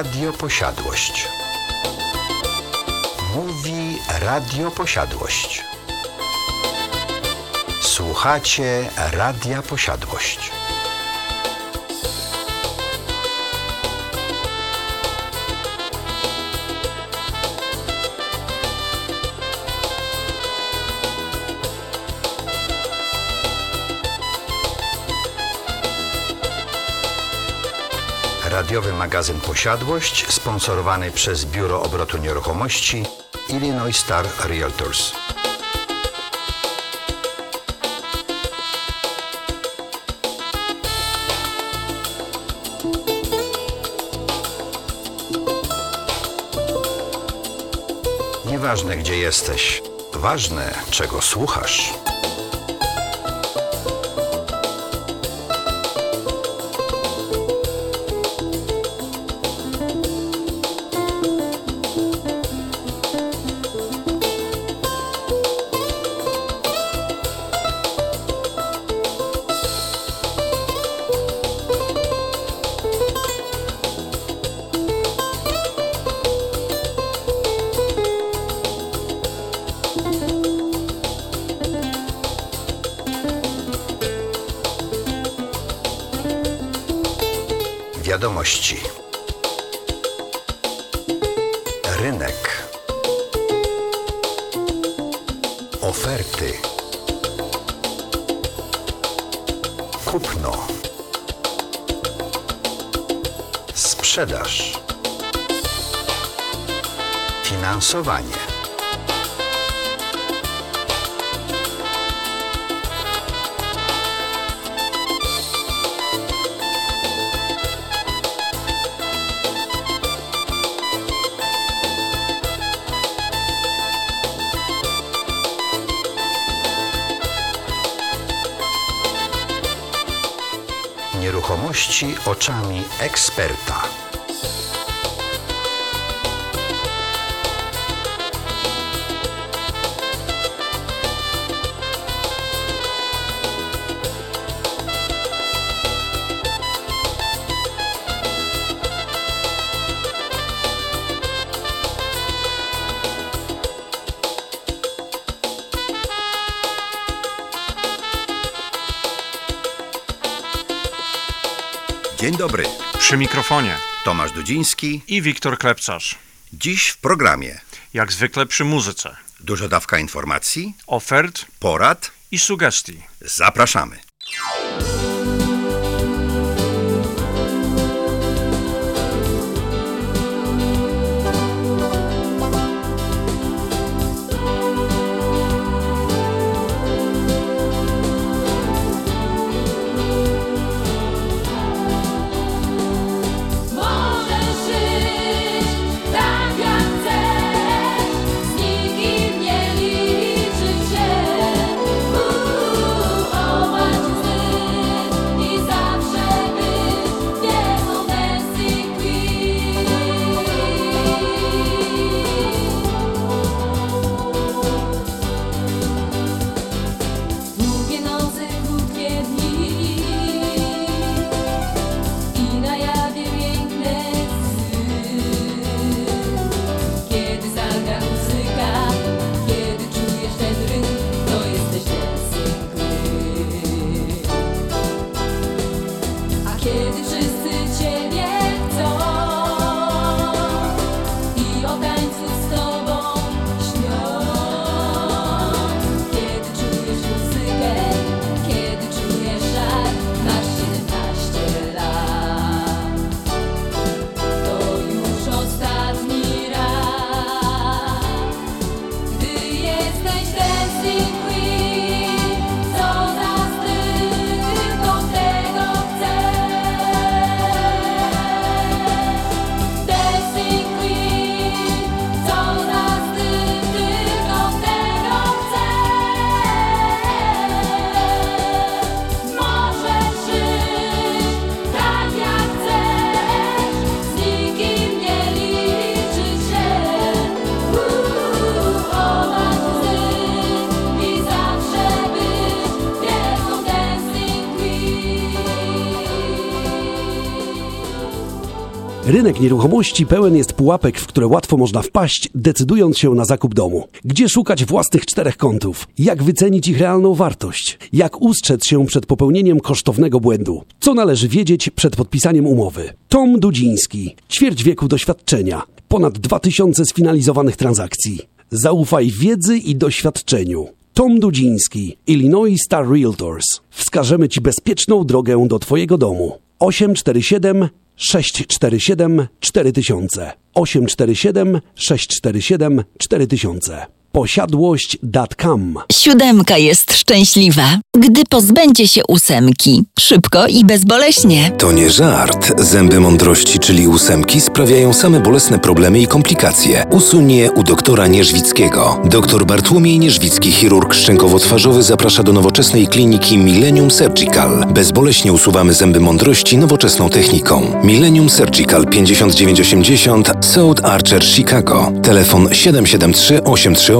Radio Posiadłość. Mówi Radio Posiadłość. Słuchacie Radia Posiadłość. Radiowy magazyn Posiadłość sponsorowany przez Biuro Obrotu Nieruchomości Illinois Star Realtors. Nieważne gdzie jesteś, ważne czego słuchasz. Wiadomości. Rynek. Oferty. Kupno. Sprzedaż. Finansowanie. Nieruchomości oczami eksperta. Dobry, Przy mikrofonie Tomasz Dudziński. i Wiktor Klepcarz. Dziś w programie Jak zwykle przy muzyce. duża dawka informacji, Ofert porad. i sugestii. Zapraszamy. Rynek nieruchomości pełen jest pułapek, w które łatwo można wpaść, decydując się na zakup domu. Gdzie szukać własnych czterech kątów? Jak wycenić ich realną wartość? Jak ustrzec się przed popełnieniem kosztownego błędu? Co należy wiedzieć przed podpisaniem umowy? Tom Dudziński. Ćwierć wieku doświadczenia. Ponad 2000 sfinalizowanych transakcji. Zaufaj wiedzy i doświadczeniu. Tom Dudziński, Illinois Star Realtors. Wskażemy Ci bezpieczną drogę do Twojego domu. 847 647 4000 847 647 4000 Posiadłość.com Siódemka jest szczęśliwa, gdy pozbędzie się ósemki. Szybko i bezboleśnie. To nie żart. Zęby mądrości, czyli ósemki, sprawiają same bolesne problemy i komplikacje. Usuń je u doktora Nierzwickiego. Dr Bartłomiej Nierzwicki, chirurg szczękowo-twarzowy, zaprasza do nowoczesnej kliniki Millennium Surgical. Bezboleśnie usuwamy zęby mądrości nowoczesną techniką. Millennium Surgical 5980 South Archer, Chicago. Telefon 773 838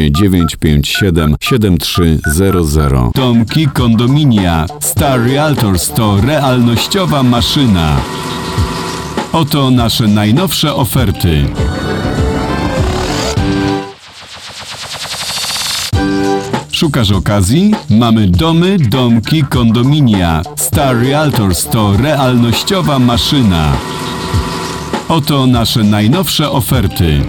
957 7300 Tomki Kondominia Star Realtors to realnościowa maszyna. Oto nasze najnowsze oferty. Szukasz okazji? Mamy domy, domki, kondominia. Star Realtors to realnościowa maszyna. Oto nasze najnowsze oferty.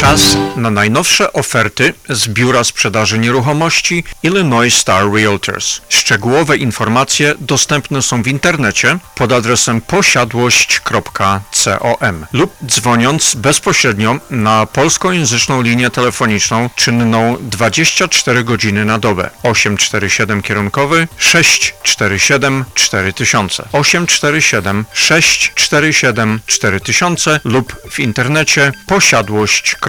Czas na najnowsze oferty z Biura Sprzedaży Nieruchomości Illinois Star Realtors. Szczegółowe informacje dostępne są w internecie pod adresem posiadłość.com lub dzwoniąc bezpośrednio na polskojęzyczną linię telefoniczną czynną 24 godziny na dobę. 847 kierunkowy 647 4000 847 647 4000 lub w internecie posiadłość.com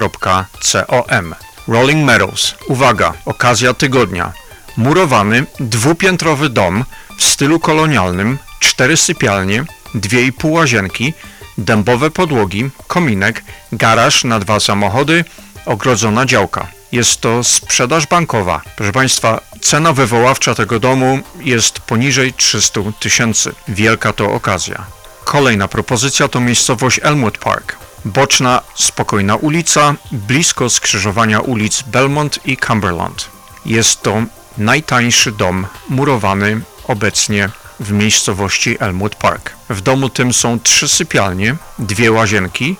Rolling Meadows. Uwaga, okazja tygodnia. Murowany, dwupiętrowy dom w stylu kolonialnym, cztery sypialnie, dwie i pół łazienki, dębowe podłogi, kominek, garaż na dwa samochody, ogrodzona działka. Jest to sprzedaż bankowa. Proszę Państwa, cena wywoławcza tego domu jest poniżej 300 tysięcy. Wielka to okazja. Kolejna propozycja to miejscowość Elmwood Park. Boczna, spokojna ulica, blisko skrzyżowania ulic Belmont i Cumberland. Jest to najtańszy dom murowany obecnie w miejscowości Elmwood Park. W domu tym są trzy sypialnie, dwie łazienki,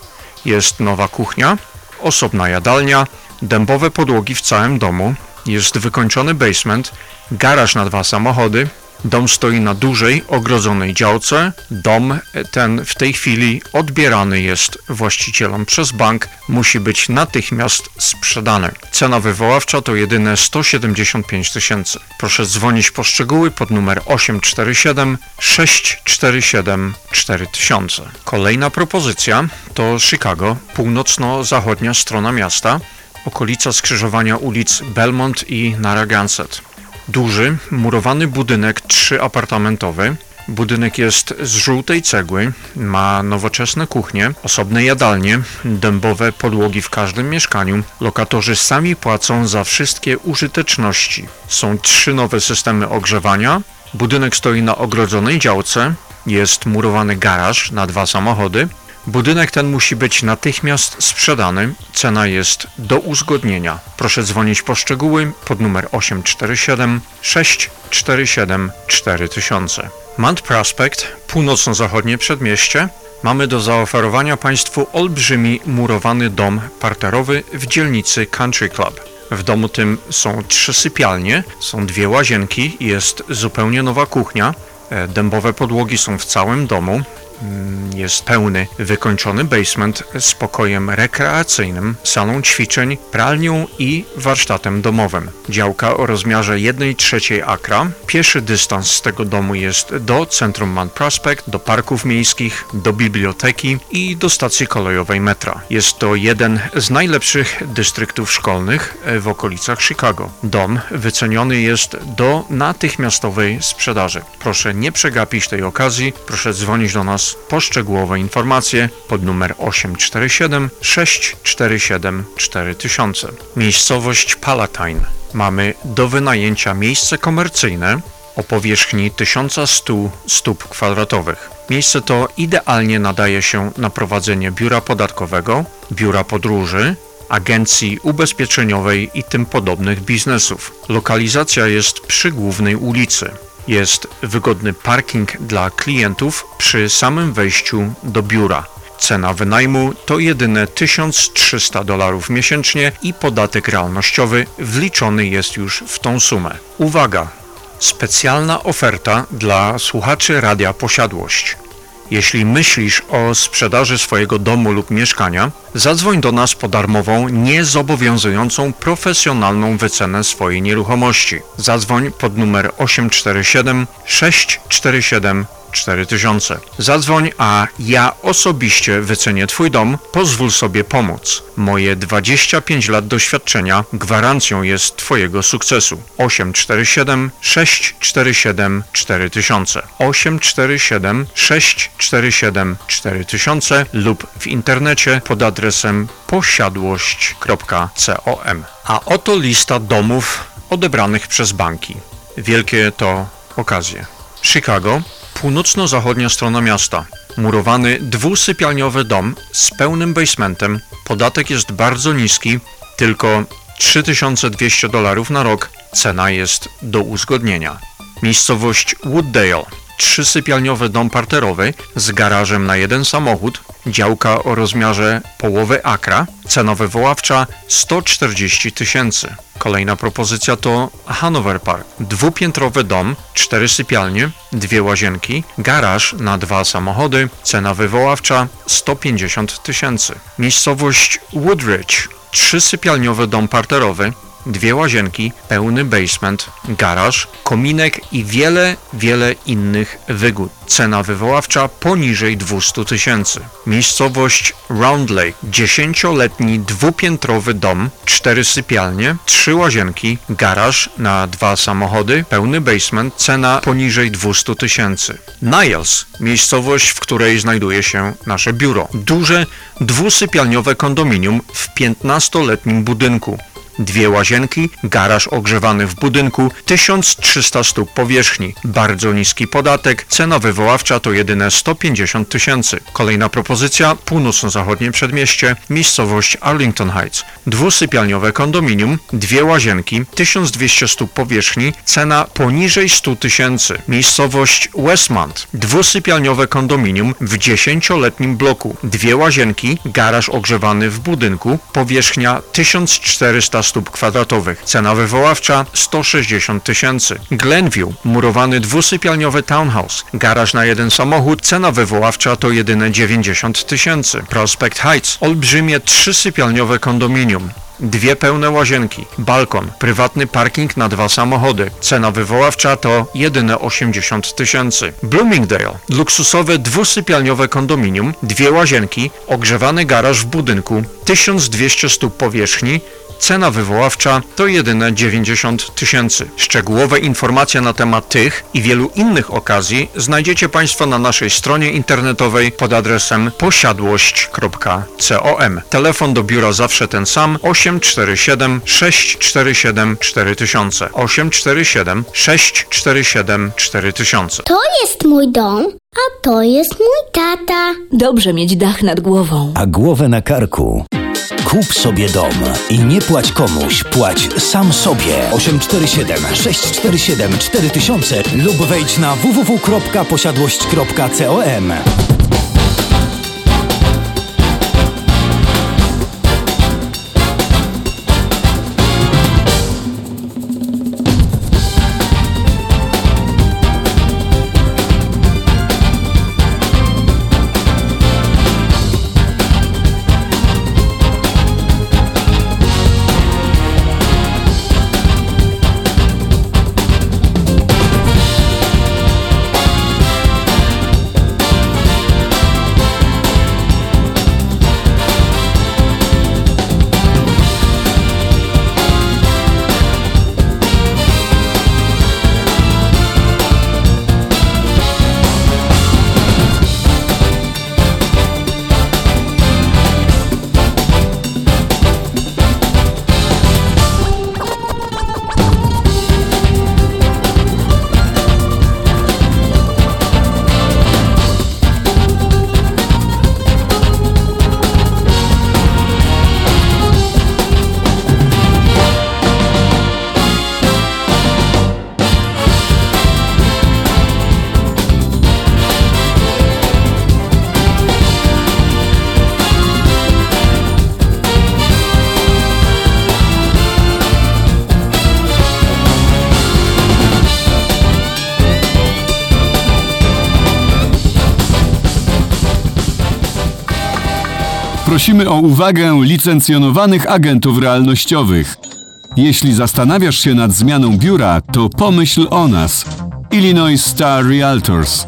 jest nowa kuchnia, osobna jadalnia, dębowe podłogi w całym domu, jest wykończony basement, garaż na dwa samochody, Dom stoi na dużej, ogrodzonej działce. Dom ten w tej chwili odbierany jest właścicielom przez bank. Musi być natychmiast sprzedany. Cena wywoławcza to jedyne 175 tysięcy. Proszę dzwonić po szczegóły pod numer 847 647 4000. Kolejna propozycja to Chicago, północno-zachodnia strona miasta, okolica skrzyżowania ulic Belmont i Narragansett. Duży, murowany budynek trzyapartamentowy. Budynek jest z żółtej cegły, ma nowoczesne kuchnie, osobne jadalnie, dębowe podłogi w każdym mieszkaniu. Lokatorzy sami płacą za wszystkie użyteczności. Są trzy nowe systemy ogrzewania. Budynek stoi na ogrodzonej działce. Jest murowany garaż na dwa samochody. Budynek ten musi być natychmiast sprzedany. Cena jest do uzgodnienia. Proszę dzwonić po szczegóły pod numer 847 647 4000. Mount Prospect, północno-zachodnie przedmieście, Mamy do zaoferowania Państwu olbrzymi murowany dom parterowy w dzielnicy Country Club. W domu tym są trzy sypialnie, są dwie łazienki, jest zupełnie nowa kuchnia, e, dębowe podłogi są w całym domu, jest pełny, wykończony basement z pokojem rekreacyjnym, salą ćwiczeń, pralnią i warsztatem domowym. Działka o rozmiarze 1 trzeciej akra. Pieszy dystans z tego domu jest do centrum Mount Prospect, do parków miejskich, do biblioteki i do stacji kolejowej metra. Jest to jeden z najlepszych dystryktów szkolnych w okolicach Chicago. Dom wyceniony jest do natychmiastowej sprzedaży. Proszę nie przegapić tej okazji, proszę dzwonić do nas po szczegółowe informacje pod numer 847 647 4000. Miejscowość Palatine. Mamy do wynajęcia miejsce komercyjne o powierzchni 1100 stóp kwadratowych. Miejsce to idealnie nadaje się na prowadzenie biura podatkowego, biura podróży, agencji ubezpieczeniowej i tym podobnych biznesów. Lokalizacja jest przy głównej ulicy. Jest wygodny parking dla klientów przy samym wejściu do biura. Cena wynajmu to jedyne 1300 dolarów miesięcznie i podatek realnościowy wliczony jest już w tą sumę. Uwaga! Specjalna oferta dla słuchaczy Radia Posiadłość. Jeśli myślisz o sprzedaży swojego domu lub mieszkania, zadzwoń do nas po darmową, niezobowiązującą profesjonalną wycenę swojej nieruchomości. Zadzwoń pod numer 847 647 4000. Zadzwoń, a ja osobiście wycenię Twój dom, pozwól sobie pomóc. Moje 25 lat doświadczenia gwarancją jest Twojego sukcesu. 847 647 4000 847 647 4000 lub w internecie pod adresem posiadłość.com. A oto lista domów odebranych przez banki. Wielkie to okazje. Chicago, północno-zachodnia strona miasta. Murowany dwusypialniowy dom z pełnym basementem. Podatek jest bardzo niski, tylko 3200 dolarów na rok. Cena jest do uzgodnienia. Miejscowość Wooddale. Trzysypialniowy dom parterowy z garażem na jeden samochód, działka o rozmiarze połowy akra, cena wywoławcza 140 tysięcy. Kolejna propozycja to Hanover Park. Dwupiętrowy dom, cztery sypialnie, dwie łazienki, garaż na dwa samochody, cena wywoławcza 150 tysięcy. Miejscowość Woodridge. Trzysypialniowy dom parterowy, dwie łazienki, pełny basement, garaż, kominek i wiele, wiele innych wygód. Cena wywoławcza poniżej 200 tysięcy. Miejscowość Round Lake, dziesięcioletni dwupiętrowy dom, cztery sypialnie, trzy łazienki, garaż na dwa samochody, pełny basement, cena poniżej 200 tysięcy. Niles, miejscowość, w której znajduje się nasze biuro. Duże, dwusypialniowe kondominium w 15-letnim budynku dwie łazienki, garaż ogrzewany w budynku, 1300 stóp powierzchni, bardzo niski podatek, cena wywoławcza to jedyne 150 tysięcy. Kolejna propozycja, północno-zachodnie przedmieście, miejscowość Arlington Heights. Dwusypialniowe kondominium, dwie łazienki, 1200 stóp powierzchni, cena poniżej 100 tysięcy. Miejscowość Westmont. Dwusypialniowe kondominium w 10-letnim bloku, dwie łazienki, garaż ogrzewany w budynku, powierzchnia 1400 stóp kwadratowych. Cena wywoławcza 160 tysięcy. Glenview, murowany dwusypialniowy townhouse, garaż na jeden samochód, cena wywoławcza to jedyne 90 tysięcy. Prospect Heights, olbrzymie trzysypialniowe kondominium. Dwie pełne łazienki, balkon, prywatny parking na dwa samochody. Cena wywoławcza to jedyne 80 tysięcy. Bloomingdale, luksusowe dwusypialniowe kondominium, dwie łazienki, ogrzewany garaż w budynku, 1200 stóp powierzchni, Cena wywoławcza to jedyne 90 tysięcy. Szczegółowe informacje na temat tych i wielu innych okazji znajdziecie Państwo na naszej stronie internetowej pod adresem posiadłość.com. Telefon do biura zawsze ten sam 847 647 4000 847 647 4000. To jest mój dom, a to jest mój tata. Dobrze mieć dach nad głową. A głowę na karku. Kup sobie dom i nie płać komuś, płać sam sobie. 847 647 4000 lub wejdź na www.posiadłość.com. Prosimy o uwagę licencjonowanych agentów realnościowych. Jeśli zastanawiasz się nad zmianą biura, to pomyśl o nas. Illinois Star Realtors.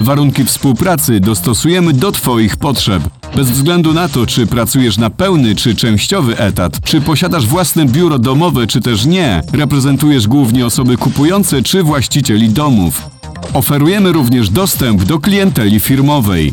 Warunki współpracy dostosujemy do Twoich potrzeb. Bez względu na to, czy pracujesz na pełny czy częściowy etat, czy posiadasz własne biuro domowe, czy też nie, reprezentujesz głównie osoby kupujące czy właścicieli domów. Oferujemy również dostęp do klienteli firmowej.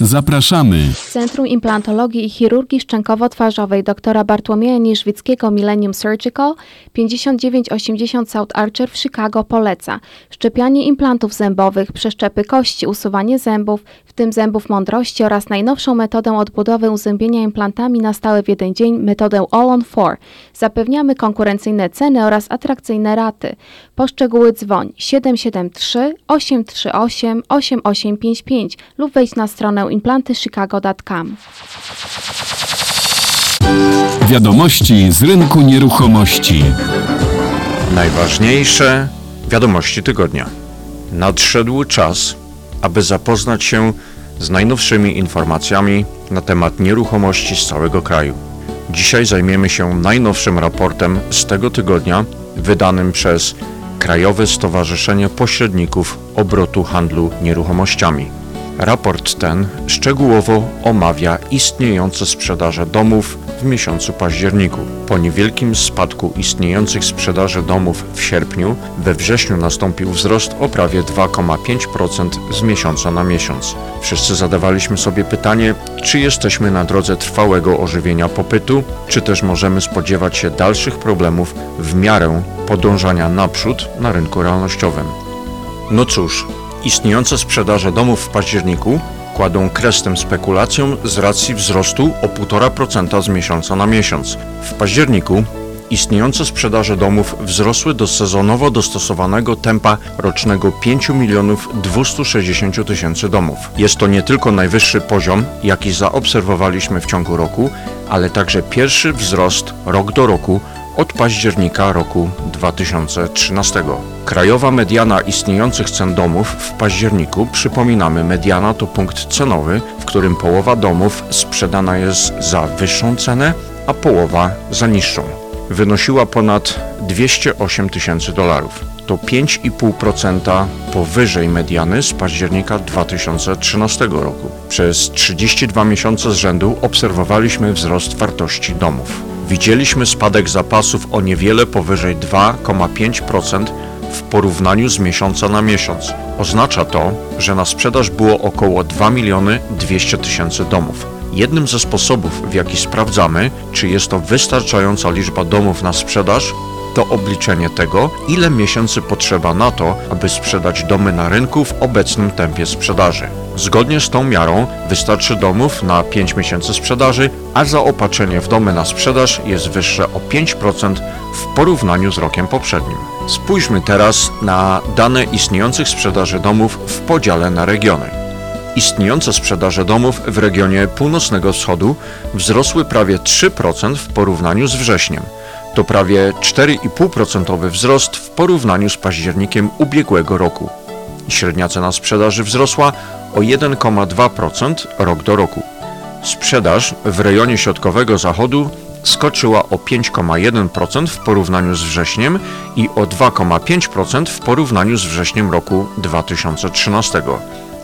Zapraszamy. Centrum Implantologii i Chirurgii Szczękowo-Twarzowej dr Bartłomieja Niżwickiego Millennium Surgical 5980 South Archer w Chicago poleca szczepianie implantów zębowych, przeszczepy kości, usuwanie zębów, w tym zębów mądrości oraz najnowszą metodę odbudowy uzębienia implantami na stałe w jeden dzień, metodę All on 4. Zapewniamy konkurencyjne ceny oraz atrakcyjne raty. Poszczegóły dzwoń 773 838 8855 lub wejdź na stronę implantychicago.com. Wiadomości z rynku nieruchomości. Najważniejsze wiadomości tygodnia. Nadszedł czas, aby zapoznać się z najnowszymi informacjami na temat nieruchomości z całego kraju. Dzisiaj zajmiemy się najnowszym raportem z tego tygodnia, wydanym przez Krajowe Stowarzyszenie Pośredników Obrotu Handlu Nieruchomościami. Raport ten szczegółowo omawia istniejące sprzedaże domów w miesiącu październiku. Po niewielkim spadku istniejących sprzedaży domów w sierpniu, we wrześniu nastąpił wzrost o prawie 2,5% z miesiąca na miesiąc. Wszyscy zadawaliśmy sobie pytanie, czy jesteśmy na drodze trwałego ożywienia popytu, czy też możemy spodziewać się dalszych problemów w miarę podążania naprzód na rynku realnościowym. No cóż, istniejące sprzedaże domów w październiku kładą kres tym spekulacjom z racji wzrostu o 1,5% z miesiąca na miesiąc. W październiku istniejące sprzedaże domów wzrosły do sezonowo dostosowanego tempa rocznego 5 milionów 260 tysięcy domów. Jest to nie tylko najwyższy poziom, jaki zaobserwowaliśmy w ciągu roku, ale także pierwszy wzrost rok do roku od października roku 2013. Krajowa mediana istniejących cen domów w październiku, przypominamy, mediana to punkt cenowy, w którym połowa domów sprzedana jest za wyższą cenę, a połowa za niższą. Wynosiła ponad 208 tysięcy dolarów. To 5,5% powyżej mediany z października 2013 roku. Przez 32 miesiące z rzędu obserwowaliśmy wzrost wartości domów widzieliśmy spadek zapasów o niewiele powyżej 2,5% w porównaniu z miesiąca na miesiąc. Oznacza to, że na sprzedaż było około 2 miliony 200 tysięcy domów. Jednym ze sposobów, w jaki sprawdzamy, czy jest to wystarczająca liczba domów na sprzedaż, to obliczenie tego, ile miesięcy potrzeba na to, aby sprzedać domy na rynku w obecnym tempie sprzedaży. Zgodnie z tą miarą wystarczy domów na 5 miesięcy sprzedaży, a zaopatrzenie w domy na sprzedaż jest wyższe o 5% w porównaniu z rokiem poprzednim. Spójrzmy teraz na dane istniejących sprzedaży domów w podziale na regiony. Istniejące sprzedaże domów w regionie północnego wschodu wzrosły prawie 3% w porównaniu z wrześniem. To prawie 4,5% wzrost w porównaniu z październikiem ubiegłego roku. Średnia cena sprzedaży wzrosła o 1,2% rok do roku. Sprzedaż w rejonie środkowego zachodu skoczyła o 5,1% w porównaniu z wrześniem i o 2,5% w porównaniu z wrześniem roku 2013.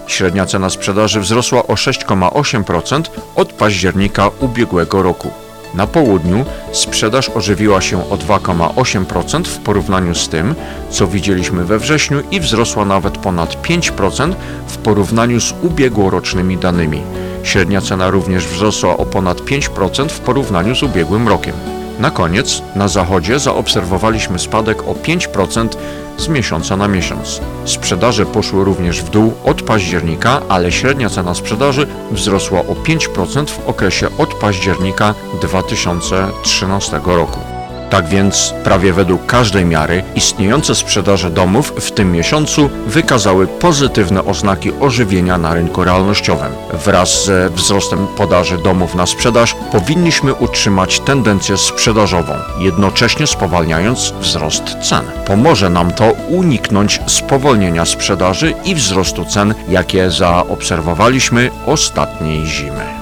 Średnia cena sprzedaży wzrosła o 6,8% od października ubiegłego roku. Na południu sprzedaż ożywiła się o 2,8% w porównaniu z tym, co widzieliśmy we wrześniu i wzrosła nawet ponad 5% w porównaniu z ubiegłorocznymi danymi. Średnia cena również wzrosła o ponad 5% w porównaniu z ubiegłym rokiem. Na koniec, na zachodzie zaobserwowaliśmy spadek o 5% z miesiąca na miesiąc. Sprzedaże poszły również w dół od października, ale średnia cena sprzedaży wzrosła o 5% w okresie od października 2013 roku. Tak więc, prawie według każdej miary, istniejące sprzedaże domów w tym miesiącu wykazały pozytywne oznaki ożywienia na rynku realnościowym. Wraz ze wzrostem podaży domów na sprzedaż powinniśmy utrzymać tendencję sprzedażową, jednocześnie spowalniając wzrost cen. Pomoże nam to uniknąć spowolnienia sprzedaży i wzrostu cen, jakie zaobserwowaliśmy ostatniej zimy.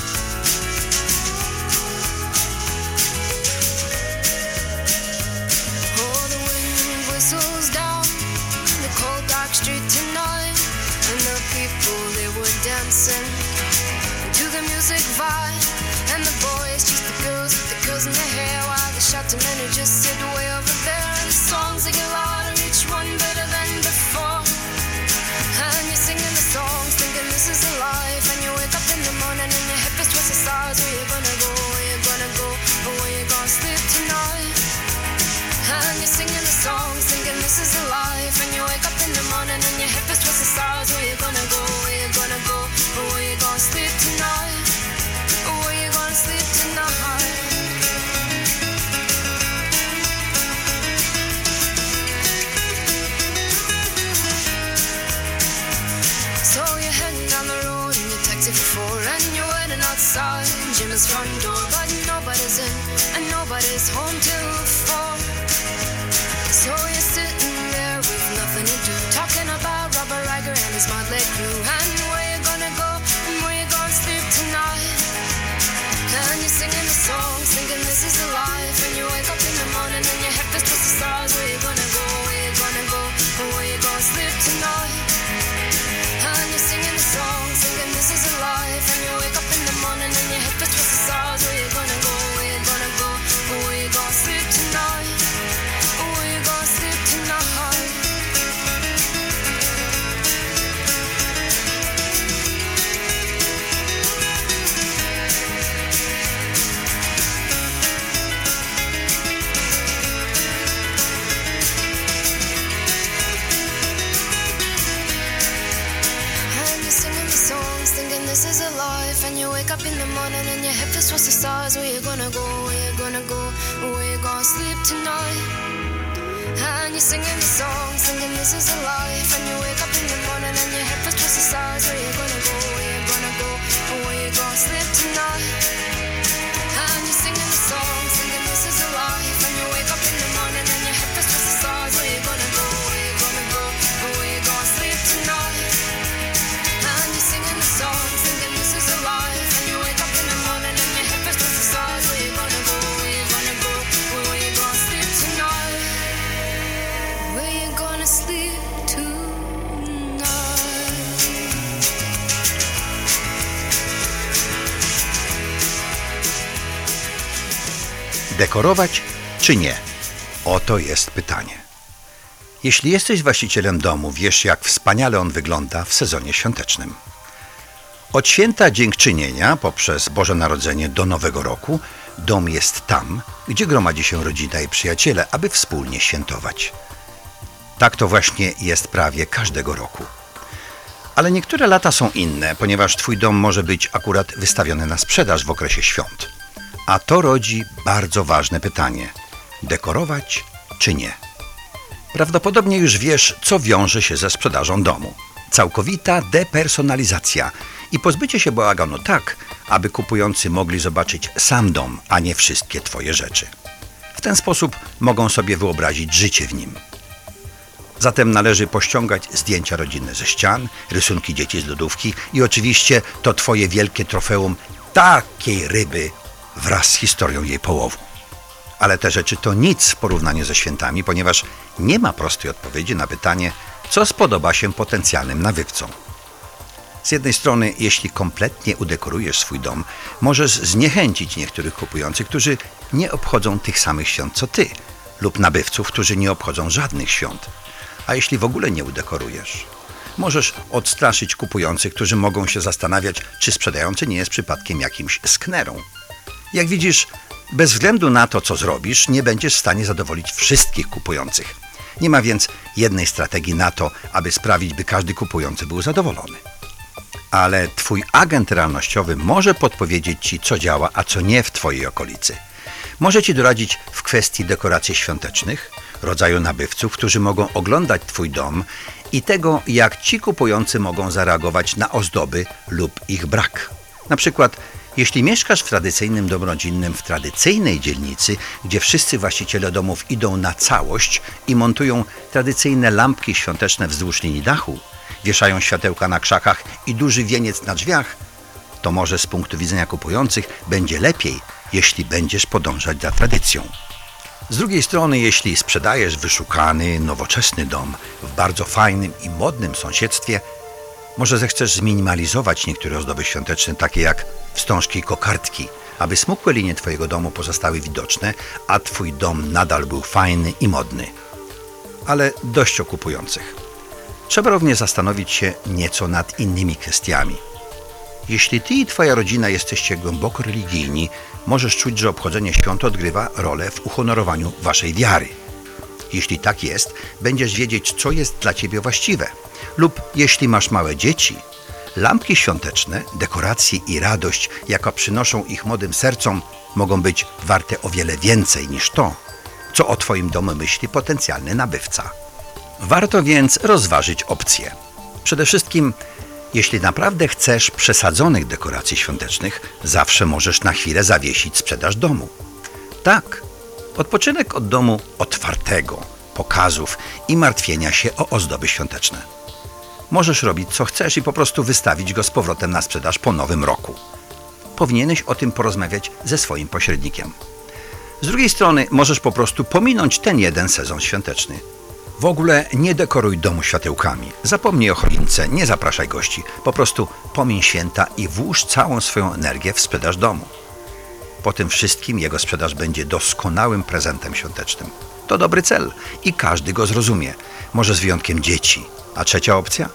Is a life. Dekorować czy nie? Oto jest pytanie. Jeśli jesteś właścicielem domu, wiesz jak wspaniale on wygląda w sezonie świątecznym. Od święta dziękczynienia poprzez Boże Narodzenie do Nowego Roku dom jest tam, gdzie gromadzi się rodzina i przyjaciele, aby wspólnie świętować. Tak to właśnie jest prawie każdego roku. Ale niektóre lata są inne, ponieważ Twój dom może być akurat wystawiony na sprzedaż w okresie świąt. A to rodzi bardzo ważne pytanie: dekorować czy nie? Prawdopodobnie już wiesz, co wiąże się ze sprzedażą domu. Całkowita depersonalizacja i pozbycie się bałaganu tak, aby kupujący mogli zobaczyć sam dom, a nie wszystkie Twoje rzeczy. W ten sposób mogą sobie wyobrazić życie w nim. Zatem należy pościągać zdjęcia rodzinne ze ścian, rysunki dzieci z lodówki i oczywiście to Twoje wielkie trofeum takiej ryby wraz z historią jej połowu. Ale te rzeczy to nic w porównaniu ze świętami, ponieważ nie ma prostej odpowiedzi na pytanie, co spodoba się potencjalnym nabywcom. Z jednej strony, jeśli kompletnie udekorujesz swój dom, możesz zniechęcić niektórych kupujących, którzy nie obchodzą tych samych świąt co ty, lub nabywców, którzy nie obchodzą żadnych świąt. A jeśli w ogóle nie udekorujesz, możesz odstraszyć kupujących, którzy mogą się zastanawiać, czy sprzedający nie jest przypadkiem jakimś sknerą. Jak widzisz, bez względu na to, co zrobisz, nie będziesz w stanie zadowolić wszystkich kupujących. Nie ma więc jednej strategii na to, aby sprawić, by każdy kupujący był zadowolony. Ale twój agent realnościowy może podpowiedzieć ci, co działa, a co nie w twojej okolicy. Może ci doradzić w kwestii dekoracji świątecznych, rodzaju nabywców, którzy mogą oglądać twój dom i tego, jak ci kupujący mogą zareagować na ozdoby lub ich brak. Na przykład, jeśli mieszkasz w tradycyjnym domu rodzinnym w tradycyjnej dzielnicy, gdzie wszyscy właściciele domów idą na całość i montują tradycyjne lampki świąteczne wzdłuż linii dachu, wieszają światełka na krzakach i duży wieniec na drzwiach, to może z punktu widzenia kupujących będzie lepiej, jeśli będziesz podążać za tradycją. Z drugiej strony, jeśli sprzedajesz wyszukany, nowoczesny dom w bardzo fajnym i modnym sąsiedztwie, może zechcesz zminimalizować niektóre ozdoby świąteczne, takie jak wstążki i kokardki, aby smukłe linie Twojego domu pozostały widoczne, a Twój dom nadal był fajny i modny. Ale dość o kupujących. Trzeba również zastanowić się nieco nad innymi kwestiami. Jeśli Ty i Twoja rodzina jesteście głęboko religijni, możesz czuć, że obchodzenie świąt odgrywa rolę w uhonorowaniu Waszej wiary. Jeśli tak jest, będziesz wiedzieć, co jest dla Ciebie właściwe. Lub jeśli masz małe dzieci, lampki świąteczne, dekoracje i radość, jaka przynoszą ich młodym sercom, mogą być warte o wiele więcej niż to, co o Twoim domu myśli potencjalny nabywca. Warto więc rozważyć opcje. Przede wszystkim, jeśli naprawdę chcesz przesadzonych dekoracji świątecznych, zawsze możesz na chwilę zawiesić sprzedaż domu. Tak, odpoczynek od domu otwartego, pokazów i martwienia się o ozdoby świąteczne. Możesz robić co chcesz i po prostu wystawić go z powrotem na sprzedaż po nowym roku. Powinieneś o tym porozmawiać ze swoim pośrednikiem. Z drugiej strony możesz po prostu pominąć ten jeden sezon świąteczny. W ogóle nie dekoruj domu światełkami. Zapomnij o choince, nie zapraszaj gości. Po prostu pomiń święta i włóż całą swoją energię w sprzedaż domu. Po tym wszystkim jego sprzedaż będzie doskonałym prezentem świątecznym. To dobry cel i każdy go zrozumie. Może z wyjątkiem dzieci. A trzecia opcja?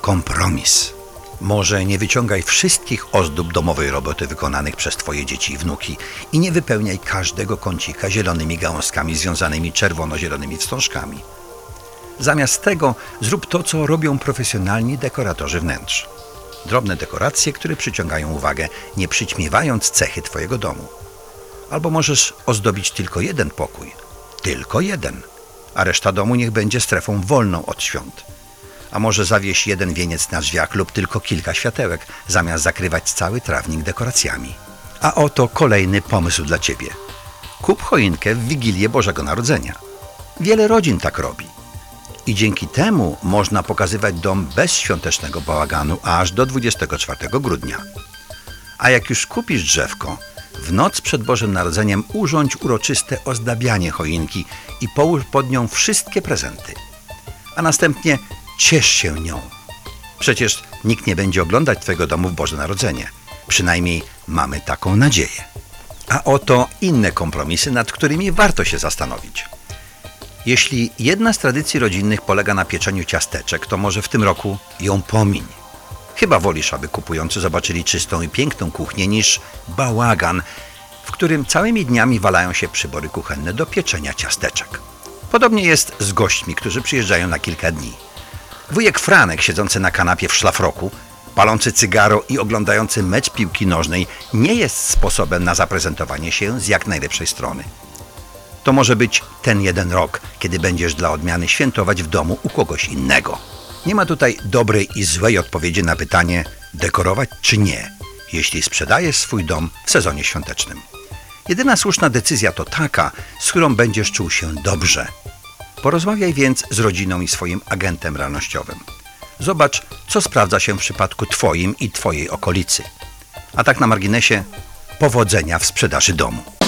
Kompromis. Może nie wyciągaj wszystkich ozdób domowej roboty wykonanych przez Twoje dzieci i wnuki i nie wypełniaj każdego kącika zielonymi gałązkami związanymi czerwono-zielonymi wstążkami. Zamiast tego zrób to, co robią profesjonalni dekoratorzy wnętrz. Drobne dekoracje, które przyciągają uwagę, nie przyćmiewając cechy Twojego domu. Albo możesz ozdobić tylko jeden pokój. Tylko jeden. A reszta domu niech będzie strefą wolną od świąt. A może zawieś jeden wieniec na drzwiach lub tylko kilka światełek, zamiast zakrywać cały trawnik dekoracjami. A oto kolejny pomysł dla Ciebie. Kup choinkę w Wigilię Bożego Narodzenia. Wiele rodzin tak robi. I dzięki temu można pokazywać dom bez świątecznego bałaganu aż do 24 grudnia. A jak już kupisz drzewko, w noc przed Bożym Narodzeniem urządź uroczyste ozdabianie choinki i połóż pod nią wszystkie prezenty. A następnie ciesz się nią. Przecież nikt nie będzie oglądać Twojego domu w Boże Narodzenie. Przynajmniej mamy taką nadzieję. A oto inne kompromisy, nad którymi warto się zastanowić. Jeśli jedna z tradycji rodzinnych polega na pieczeniu ciasteczek, to może w tym roku ją pomiń. Chyba wolisz, aby kupujący zobaczyli czystą i piękną kuchnię niż bałagan, w którym całymi dniami walają się przybory kuchenne do pieczenia ciasteczek. Podobnie jest z gośćmi, którzy przyjeżdżają na kilka dni. Wujek Franek, siedzący na kanapie w szlafroku, palący cygaro i oglądający mecz piłki nożnej, nie jest sposobem na zaprezentowanie się z jak najlepszej strony. To może być ten jeden rok, kiedy będziesz dla odmiany świętować w domu u kogoś innego. Nie ma tutaj dobrej i złej odpowiedzi na pytanie dekorować czy nie, jeśli sprzedajesz swój dom w sezonie świątecznym. Jedyna słuszna decyzja to taka, z którą będziesz czuł się dobrze. Porozmawiaj więc z rodziną i swoim agentem realnościowym. Zobacz, co sprawdza się w przypadku Twoim i Twojej okolicy. A tak na marginesie, powodzenia w sprzedaży domu.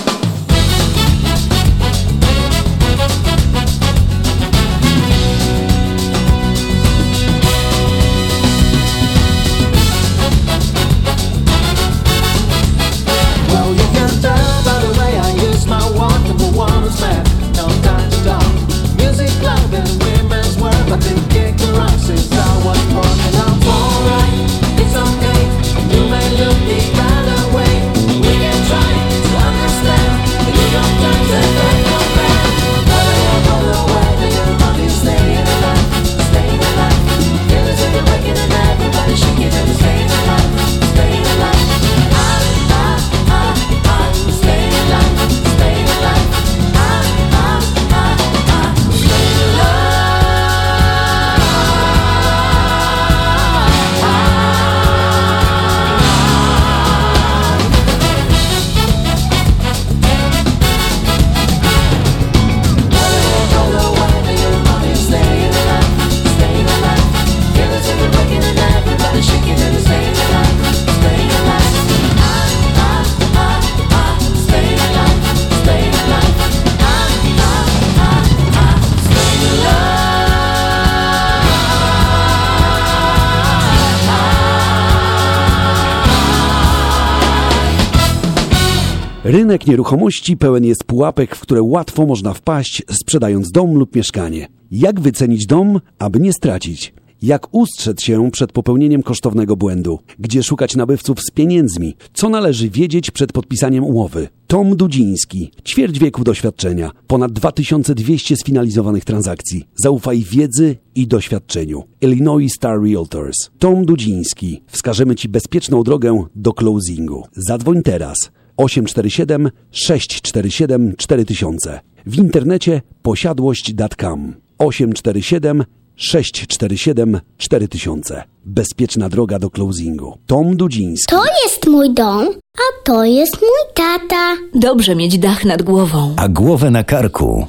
Rynek nieruchomości pełen jest pułapek, w które łatwo można wpaść, sprzedając dom lub mieszkanie. Jak wycenić dom, aby nie stracić? Jak ustrzec się przed popełnieniem kosztownego błędu? Gdzie szukać nabywców z pieniędzmi? Co należy wiedzieć przed podpisaniem umowy? Tom Dudziński, ćwierć wieku doświadczenia, ponad 2200 sfinalizowanych transakcji. Zaufaj wiedzy i doświadczeniu. Illinois Star Realtors. Tom Dudziński. Wskażemy Ci bezpieczną drogę do closingu. Zadzwoń teraz 847 647 4000. W internecie posiadłość.com 847 647 4000. Bezpieczna droga do closingu. Tom Dudziński. To jest mój dom, a to jest mój tata. Dobrze mieć dach nad głową. A głowę na karku.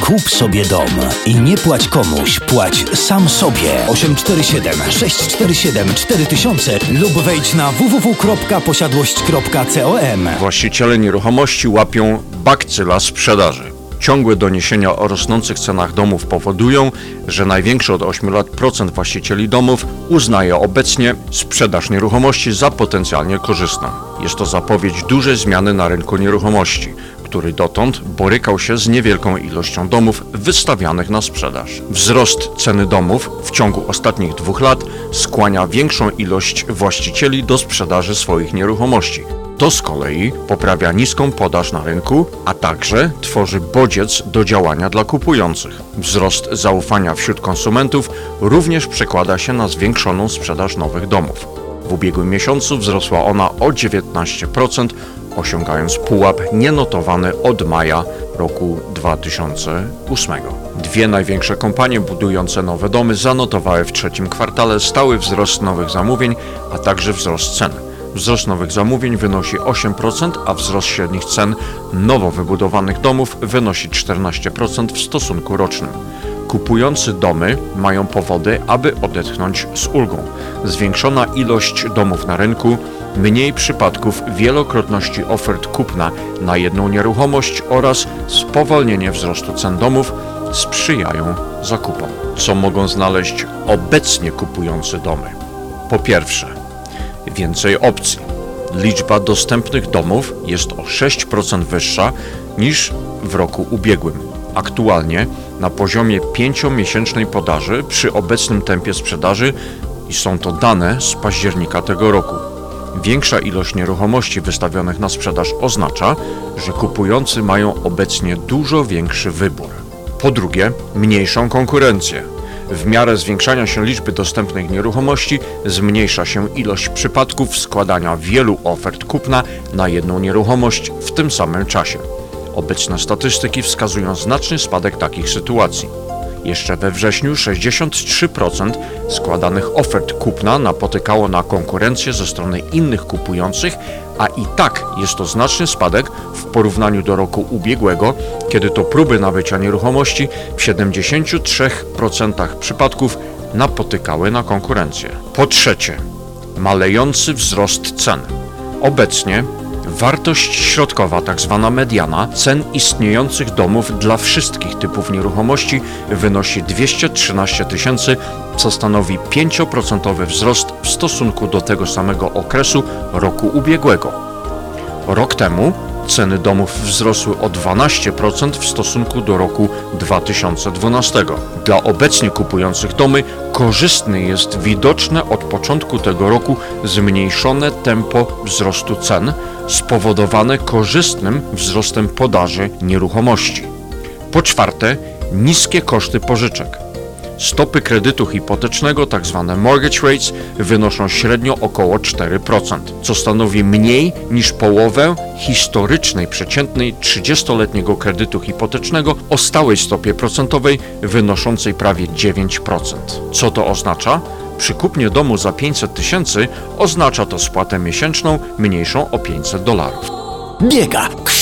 Kup sobie dom i nie płać komuś, płać sam sobie. 847 647 4000 lub wejdź na www.posiadłość.com. Właściciele nieruchomości łapią bakcyla sprzedaży. Ciągłe doniesienia o rosnących cenach domów powodują, że największy od 8 lat procent właścicieli domów uznaje obecnie sprzedaż nieruchomości za potencjalnie korzystną. Jest to zapowiedź dużej zmiany na rynku nieruchomości, który dotąd borykał się z niewielką ilością domów wystawianych na sprzedaż. Wzrost ceny domów w ciągu ostatnich dwóch lat skłania większą ilość właścicieli do sprzedaży swoich nieruchomości. To z kolei poprawia niską podaż na rynku, a także tworzy bodziec do działania dla kupujących. Wzrost zaufania wśród konsumentów również przekłada się na zwiększoną sprzedaż nowych domów. W ubiegłym miesiącu wzrosła ona o 19%, osiągając pułap nienotowany od maja roku 2008. Dwie największe kompanie budujące nowe domy zanotowały w trzecim kwartale stały wzrost nowych zamówień, a także wzrost cen. Wzrost nowych zamówień wynosi 8%, a wzrost średnich cen nowo wybudowanych domów wynosi 14% w stosunku rocznym. Kupujący domy mają powody, aby odetchnąć z ulgą. Zwiększona ilość domów na rynku, mniej przypadków wielokrotności ofert kupna na jedną nieruchomość oraz spowolnienie wzrostu cen domów sprzyjają zakupom. Co mogą znaleźć obecnie kupujący domy? Po pierwsze, więcej opcji. Liczba dostępnych domów jest o 6% wyższa niż w roku ubiegłym. Aktualnie na poziomie 5-miesięcznej podaży przy obecnym tempie sprzedaży i są to dane z października tego roku. Większa ilość nieruchomości wystawionych na sprzedaż oznacza, że kupujący mają obecnie dużo większy wybór. Po drugie, mniejszą konkurencję. W miarę zwiększania się liczby dostępnych nieruchomości zmniejsza się ilość przypadków składania wielu ofert kupna na jedną nieruchomość w tym samym czasie. Obecne statystyki wskazują znaczny spadek takich sytuacji. Jeszcze we wrześniu 63% składanych ofert kupna napotykało na konkurencję ze strony innych kupujących, a i tak jest to znaczny spadek w porównaniu do roku ubiegłego, kiedy to próby nabycia nieruchomości w 73% przypadków napotykały na konkurencję. Po trzecie, malejący wzrost cen. Obecnie wartość środkowa, tzw. mediana, cen istniejących domów dla wszystkich typów nieruchomości wynosi 213 tysięcy, co stanowi 5% wzrost w stosunku do tego samego okresu roku ubiegłego. Rok temu ceny domów wzrosły o 12% w stosunku do roku 2012. Dla obecnie kupujących domy korzystne jest widoczne od początku tego roku zmniejszone tempo wzrostu cen spowodowane korzystnym wzrostem podaży nieruchomości. Po czwarte, niskie koszty pożyczek. Stopy kredytu hipotecznego, tzw. mortgage rates, wynoszą średnio około 4%, co stanowi mniej niż połowę historycznej przeciętnej 30-letniego kredytu hipotecznego o stałej stopie procentowej wynoszącej prawie 9%. Co to oznacza? Przy kupnie domu za 500 tysięcy oznacza to spłatę miesięczną mniejszą o 500 dolarów. Biega,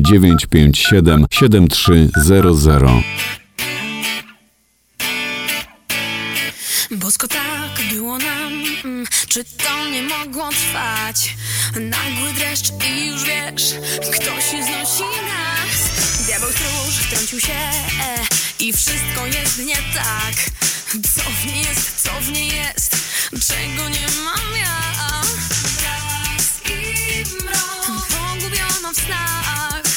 957 7300. Bosko tak było nam, mm, czy to nie mogło trwać? Nagły dreszcz i już wiesz, ktoś znosi nas. Diabeł stróż wtrącił się e, i wszystko jest nie tak. Co w niej jest, co w niej jest, czego nie mam ja? Blask i mrok, pogubiono w snach.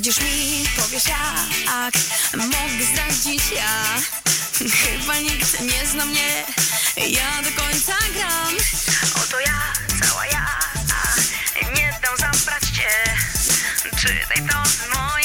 Zdradzisz mi, powiesz jak Mogę zdradzić ja. Chyba nikt nie zna mnie. Ja do końca gram. Oto ja, cała ja Nie dam zabrać cię. Czytaj to z moich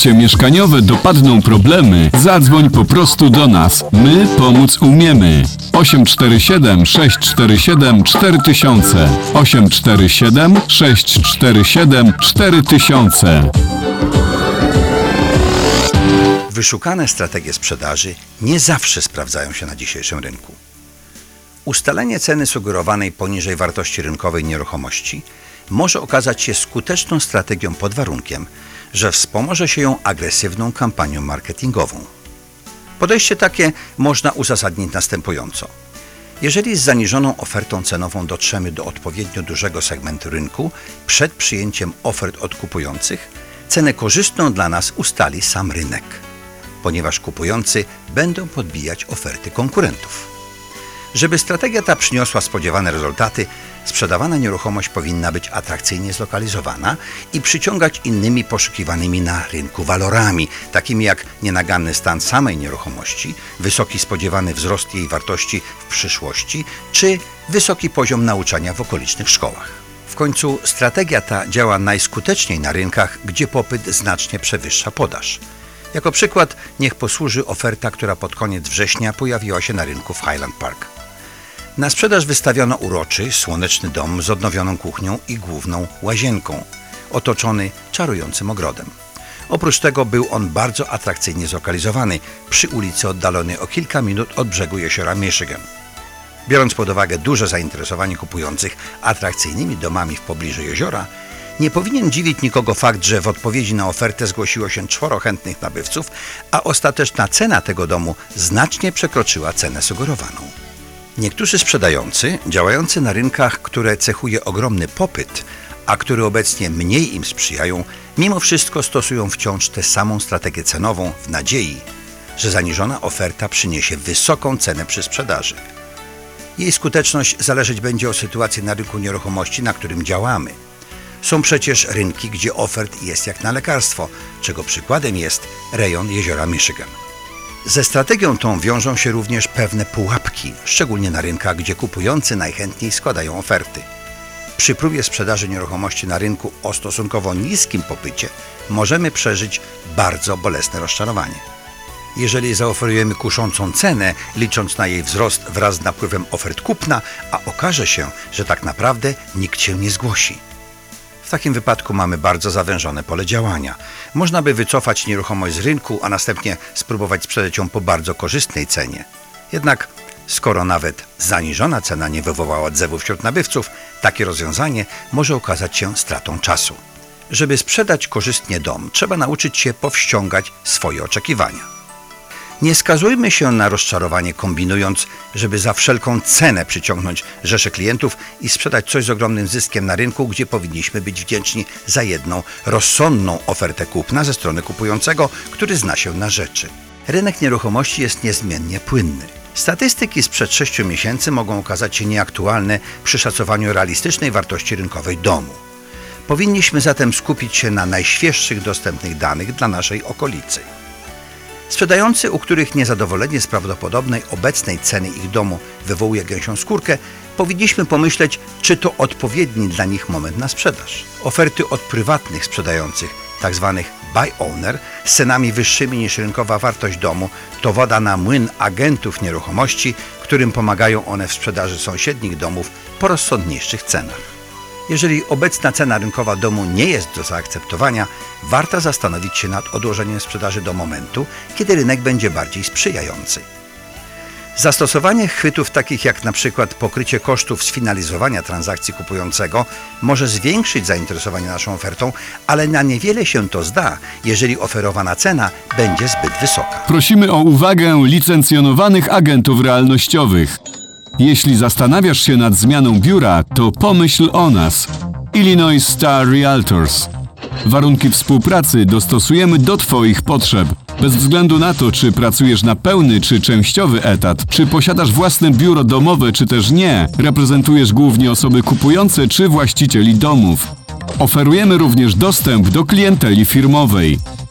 Gdy cię mieszkaniowe dopadną problemy, zadzwoń po prostu do nas. My pomóc umiemy. 847 647 4000 847 647 4000 Wyszukane strategie sprzedaży nie zawsze sprawdzają się na dzisiejszym rynku. Ustalenie ceny sugerowanej poniżej wartości rynkowej nieruchomości może okazać się skuteczną strategią pod warunkiem, że wspomoże się ją agresywną kampanią marketingową. Podejście takie można uzasadnić następująco. Jeżeli z zaniżoną ofertą cenową dotrzemy do odpowiednio dużego segmentu rynku przed przyjęciem ofert od kupujących, cenę korzystną dla nas ustali sam rynek, ponieważ kupujący będą podbijać oferty konkurentów. Żeby strategia ta przyniosła spodziewane rezultaty, sprzedawana nieruchomość powinna być atrakcyjnie zlokalizowana i przyciągać innymi poszukiwanymi na rynku walorami, takimi jak nienaganny stan samej nieruchomości, wysoki spodziewany wzrost jej wartości w przyszłości, czy wysoki poziom nauczania w okolicznych szkołach. W końcu strategia ta działa najskuteczniej na rynkach, gdzie popyt znacznie przewyższa podaż. Jako przykład niech posłuży oferta, która pod koniec września pojawiła się na rynku w Highland Park. Na sprzedaż wystawiono uroczy, słoneczny dom z odnowioną kuchnią i główną łazienką, otoczony czarującym ogrodem. Oprócz tego był on bardzo atrakcyjnie zlokalizowany przy ulicy oddalonej o kilka minut od brzegu jeziora Michigan. Biorąc pod uwagę duże zainteresowanie kupujących atrakcyjnymi domami w pobliżu jeziora, nie powinien dziwić nikogo fakt, że w odpowiedzi na ofertę zgłosiło się czworo chętnych nabywców, a ostateczna cena tego domu znacznie przekroczyła cenę sugerowaną. Niektórzy sprzedający, działający na rynkach, które cechuje ogromny popyt, a które obecnie mniej im sprzyjają, mimo wszystko stosują wciąż tę samą strategię cenową w nadziei, że zaniżona oferta przyniesie wysoką cenę przy sprzedaży. Jej skuteczność zależeć będzie od sytuacji na rynku nieruchomości, na którym działamy. Są przecież rynki, gdzie ofert jest jak na lekarstwo, czego przykładem jest rejon jeziora Michigan. Ze strategią tą wiążą się również pewne pułapki, szczególnie na rynkach, gdzie kupujący najchętniej składają oferty. Przy próbie sprzedaży nieruchomości na rynku o stosunkowo niskim popycie możemy przeżyć bardzo bolesne rozczarowanie. Jeżeli zaoferujemy kuszącą cenę, licząc na jej wzrost wraz z napływem ofert kupna, a okaże się, że tak naprawdę nikt się nie zgłosi. W takim wypadku mamy bardzo zawężone pole działania. Można by wycofać nieruchomość z rynku, a następnie spróbować sprzedać ją po bardzo korzystnej cenie. Jednak skoro nawet zaniżona cena nie wywołała odzewu wśród nabywców, takie rozwiązanie może okazać się stratą czasu. Żeby sprzedać korzystnie dom, trzeba nauczyć się powściągać swoje oczekiwania. Nie skazujmy się na rozczarowanie, kombinując, żeby za wszelką cenę przyciągnąć rzesze klientów i sprzedać coś z ogromnym zyskiem na rynku, gdzie powinniśmy być wdzięczni za jedną rozsądną ofertę kupna ze strony kupującego, który zna się na rzeczy. Rynek nieruchomości jest niezmiennie płynny. Statystyki sprzed 6 miesięcy mogą okazać się nieaktualne przy szacowaniu realistycznej wartości rynkowej domu. Powinniśmy zatem skupić się na najświeższych dostępnych danych dla naszej okolicy. Sprzedający, u których niezadowolenie z prawdopodobnej obecnej ceny ich domu wywołuje gęsią skórkę, powinniśmy pomyśleć, czy to odpowiedni dla nich moment na sprzedaż. Oferty od prywatnych sprzedających, tzw. buy owner, z cenami wyższymi niż rynkowa wartość domu, to woda na młyn agentów nieruchomości, którym pomagają one w sprzedaży sąsiednich domów po rozsądniejszych cenach. Jeżeli obecna cena rynkowa domu nie jest do zaakceptowania, warto zastanowić się nad odłożeniem sprzedaży do momentu, kiedy rynek będzie bardziej sprzyjający. Zastosowanie chwytów takich jak na przykład pokrycie kosztów sfinalizowania transakcji kupującego może zwiększyć zainteresowanie naszą ofertą, ale na niewiele się to zda, jeżeli oferowana cena będzie zbyt wysoka. Prosimy o uwagę licencjonowanych agentów realnościowych. Jeśli zastanawiasz się nad zmianą biura, to pomyśl o nas. Illinois Star Realtors. Warunki współpracy dostosujemy do Twoich potrzeb. Bez względu na to, czy pracujesz na pełny czy częściowy etat, czy posiadasz własne biuro domowe, czy też nie, reprezentujesz głównie osoby kupujące czy właścicieli domów. Oferujemy również dostęp do klienteli firmowej.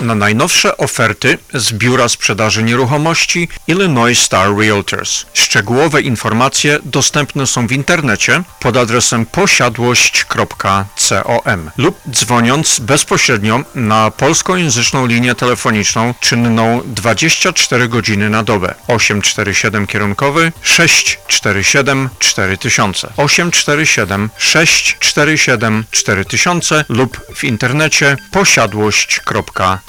na najnowsze oferty z Biura Sprzedaży Nieruchomości Illinois Star Realtors. Szczegółowe informacje dostępne są w internecie pod adresem posiadłość.com lub dzwoniąc bezpośrednio na polskojęzyczną linię telefoniczną czynną 24 godziny na dobę 847 kierunkowy 647 4000 847 647 4000 lub w internecie posiadłość.com.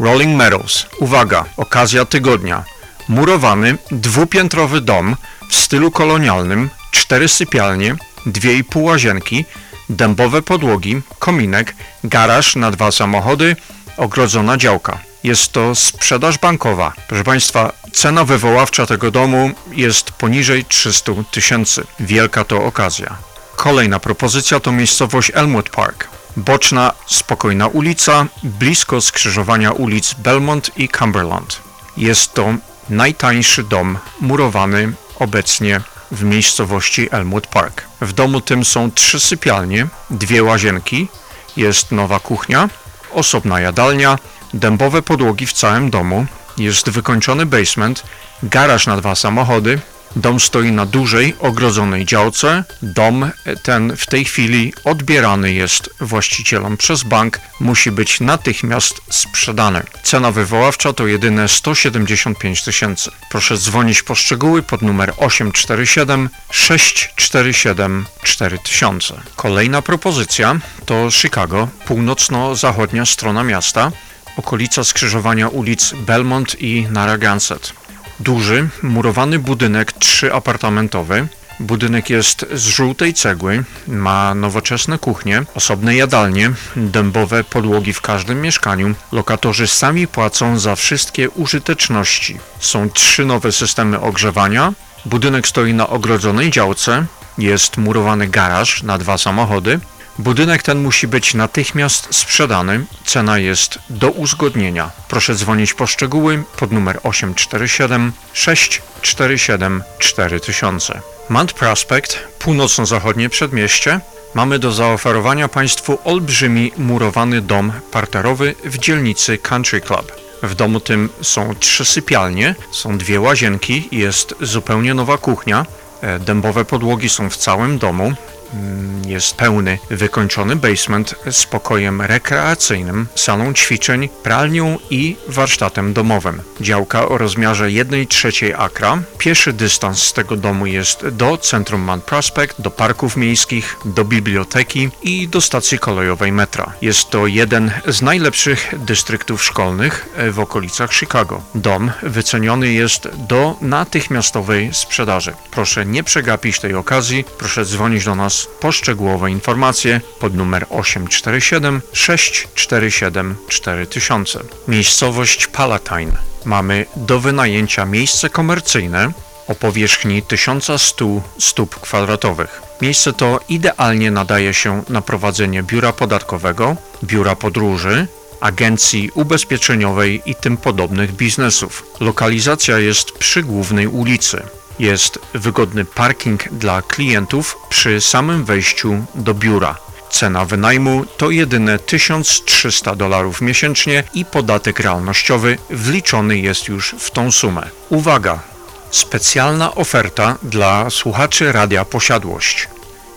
Rolling Meadows. Uwaga, okazja tygodnia. Murowany, dwupiętrowy dom w stylu kolonialnym, cztery sypialnie, dwie i pół łazienki, dębowe podłogi, kominek, garaż na dwa samochody, ogrodzona działka. Jest to sprzedaż bankowa. Proszę Państwa, cena wywoławcza tego domu jest poniżej 300 tysięcy. Wielka to okazja. Kolejna propozycja to miejscowość Elmwood Park. Boczna, spokojna ulica, blisko skrzyżowania ulic Belmont i Cumberland. Jest to najtańszy dom murowany obecnie w miejscowości Elmwood Park. W domu tym są trzy sypialnie, dwie łazienki, jest nowa kuchnia, osobna jadalnia, dębowe podłogi w całym domu, jest wykończony basement, garaż na dwa samochody, Dom stoi na dużej, ogrodzonej działce. Dom ten w tej chwili odbierany jest właścicielom przez bank, musi być natychmiast sprzedany. Cena wywoławcza to jedyne 175 tysięcy. Proszę dzwonić po szczegóły pod numer 847 647 4000. Kolejna propozycja to Chicago, północno-zachodnia strona miasta, okolica skrzyżowania ulic Belmont i Narragansett. Duży, murowany budynek trzyapartamentowy. Budynek jest z żółtej cegły, ma nowoczesne kuchnie, osobne jadalnie, dębowe podłogi w każdym mieszkaniu. Lokatorzy sami płacą za wszystkie użyteczności. Są trzy nowe systemy ogrzewania. Budynek stoi na ogrodzonej działce. Jest murowany garaż na dwa samochody. Budynek ten musi być natychmiast sprzedany. Cena jest do uzgodnienia. Proszę dzwonić po szczegóły pod numer 847 647 4000. Mount Prospect, północno-zachodnie przedmieście. Mamy do zaoferowania Państwu olbrzymi murowany dom parterowy w dzielnicy Country Club. W domu tym są trzy sypialnie, są dwie łazienki, jest zupełnie nowa kuchnia. E, Dębowe podłogi są w całym domu. Mm, Jest pełny, wykończony basement z pokojem rekreacyjnym, salą ćwiczeń, pralnią i warsztatem domowym. Działka o rozmiarze 1 trzeciej akra. Pieszy dystans z tego domu jest do centrum Mount Prospect, do parków miejskich, do biblioteki i do stacji kolejowej metra. Jest to jeden z najlepszych dystryktów szkolnych e, w okolicach Chicago. Dom wyceniony jest do natychmiastowej sprzedaży. Proszę nie przegapić tej okazji, proszę dzwonić do nas po szczegółowe informacje pod numer 847 647 4000. Miejscowość Palatine. Mamy do wynajęcia miejsce komercyjne o powierzchni 1100 stóp kwadratowych. Miejsce to idealnie nadaje się na prowadzenie biura podatkowego, biura podróży, agencji ubezpieczeniowej i tym podobnych biznesów. Lokalizacja jest przy głównej ulicy. Jest wygodny parking dla klientów przy samym wejściu do biura. Cena wynajmu to jedyne 1300 dolarów miesięcznie i podatek realnościowy wliczony jest już w tą sumę. Uwaga! Specjalna oferta dla słuchaczy Radia Posiadłość.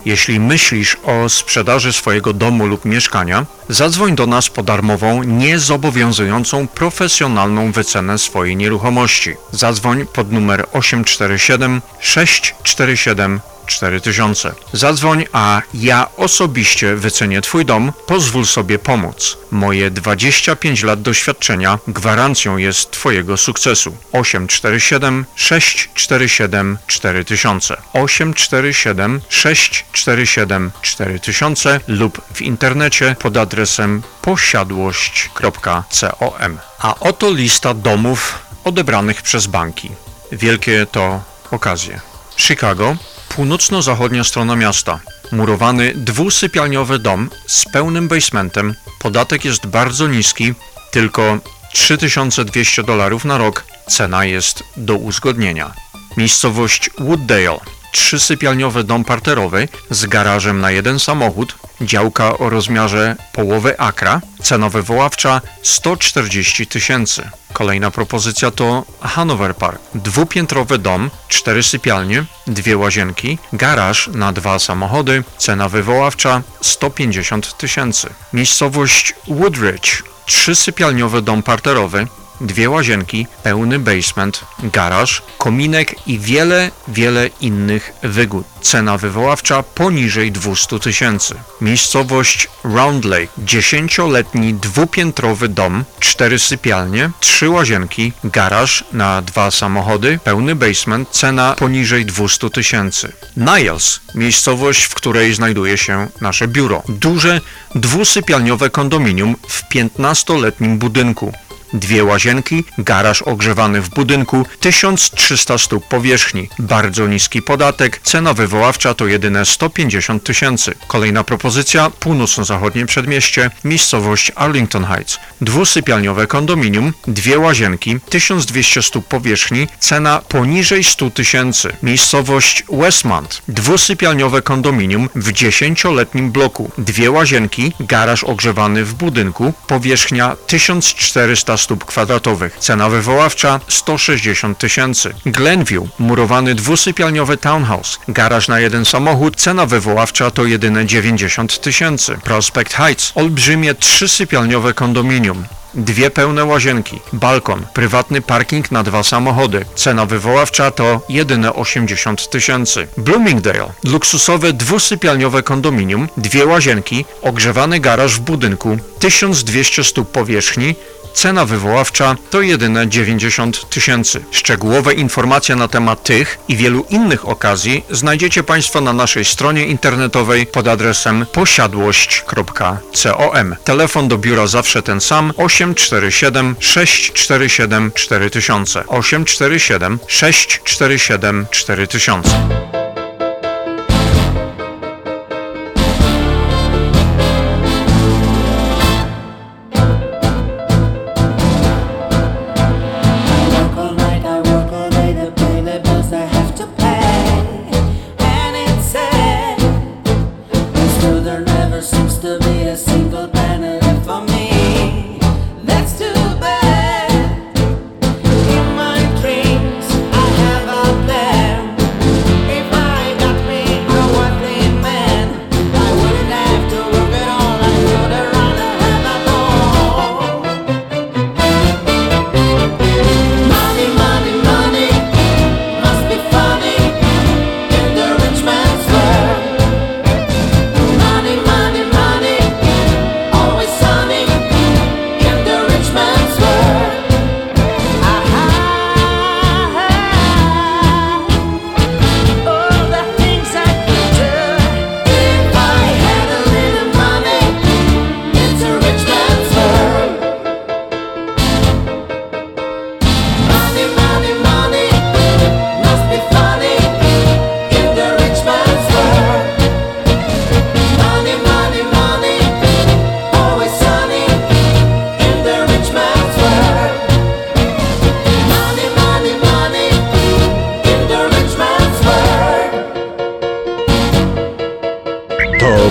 Jeśli myślisz o sprzedaży swojego domu lub mieszkania, zadzwoń do nas po darmową, niezobowiązującą profesjonalną wycenę swojej nieruchomości. Zadzwoń pod numer 847 647 4000. Zadzwoń, a ja osobiście wycenię Twój dom, pozwól sobie pomóc. Moje 25 lat doświadczenia gwarancją jest Twojego sukcesu. 847 647 4000 847 647 4000 lub w internecie pod adresem posiadłość.com. A oto lista domów odebranych przez banki. Wielkie to okazje. Chicago, północno-zachodnia strona miasta. Murowany dwusypialniowy dom z pełnym basementem. Podatek jest bardzo niski, tylko 3200 dolarów na rok. Cena jest do uzgodnienia. Miejscowość Wooddale. Trzysypialniowy dom parterowy z garażem na jeden samochód, działka o rozmiarze połowy akra, cena wywoławcza 140 tysięcy. Kolejna propozycja to Hanover Park. Dwupiętrowy dom, cztery sypialnie, dwie łazienki, garaż na dwa samochody, cena wywoławcza 150 tysięcy. Miejscowość Woodridge. Trzysypialniowy dom parterowy, dwie łazienki, pełny basement, garaż, kominek i wiele, wiele innych wygód. Cena wywoławcza poniżej 200 tysięcy. Miejscowość Round Lake, dziesięcioletni dwupiętrowy dom, cztery sypialnie, trzy łazienki, garaż na dwa samochody, pełny basement, cena poniżej 200 tysięcy. Niles, miejscowość, w której znajduje się nasze biuro. Duże, dwusypialniowe kondominium w 15-letnim budynku. Dwie łazienki, garaż ogrzewany w budynku, 1300 stóp powierzchni, bardzo niski podatek, cena wywoławcza to jedyne 150 tysięcy. Kolejna propozycja, północno-zachodnie przedmieście, miejscowość Arlington Heights. Dwusypialniowe kondominium, dwie łazienki, 1200 stóp powierzchni, cena poniżej 100 tysięcy. Miejscowość Westmont. Dwusypialniowe kondominium w 10-letnim bloku, dwie łazienki, garaż ogrzewany w budynku, powierzchnia 1400 stóp kwadratowych. Cena wywoławcza 160 tysięcy. Glenview, murowany dwusypialniowy townhouse, garaż na jeden samochód, cena wywoławcza to jedyne 90 tysięcy. Prospect Heights, olbrzymie trzysypialniowe kondominium. Dwie pełne łazienki, balkon, prywatny parking na dwa samochody. Cena wywoławcza to jedyne 80 tysięcy. Bloomingdale, luksusowe dwusypialniowe kondominium, dwie łazienki, ogrzewany garaż w budynku, 1200 stóp powierzchni, Cena wywoławcza to jedyne 90 tysięcy. Szczegółowe informacje na temat tych i wielu innych okazji znajdziecie Państwo na naszej stronie internetowej pod adresem posiadłość.com. Telefon do biura zawsze ten sam 847 647 4000 847 647 4000.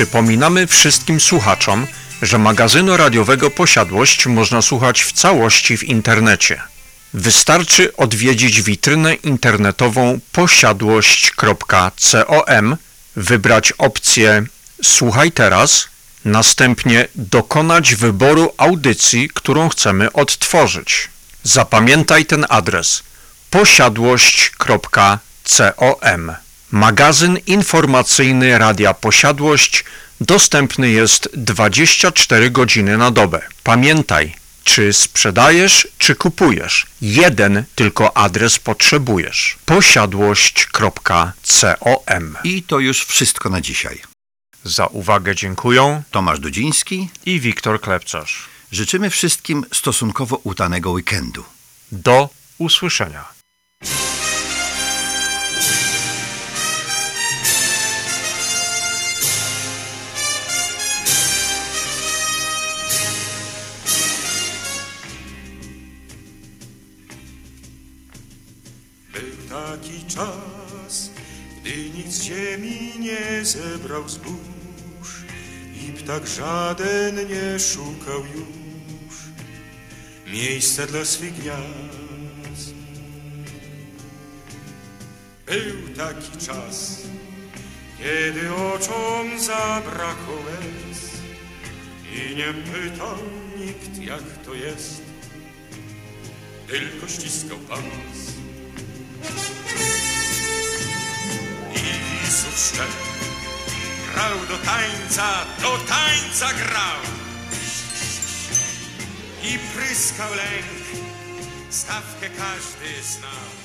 Przypominamy wszystkim słuchaczom, że magazynu radiowego Posiadłość można słuchać w całości w internecie. Wystarczy odwiedzić witrynę internetową posiadłość.com, wybrać opcję Słuchaj teraz, następnie dokonać wyboru audycji, którą chcemy odtworzyć. Zapamiętaj ten adres posiadłość.com. Magazyn informacyjny Radia Posiadłość dostępny jest 24 godziny na dobę. Pamiętaj, czy sprzedajesz, czy kupujesz. Jeden tylko adres potrzebujesz. posiadłość.com. I to już wszystko na dzisiaj. Za uwagę dziękuję Tomasz Dudziński i Wiktor Klepcarz. Życzymy wszystkim stosunkowo udanego weekendu. Do usłyszenia. Z ziemi nie zebrał zbóż i ptak żaden nie szukał już miejsca dla swych gniazd. Był taki czas, kiedy oczom zabrakło łez i nie pytał nikt jak to jest, tylko ściskał pas. I Wisów szczep grał do tańca, do tańca grał. I pryskał lęk, stawkę każdy znał.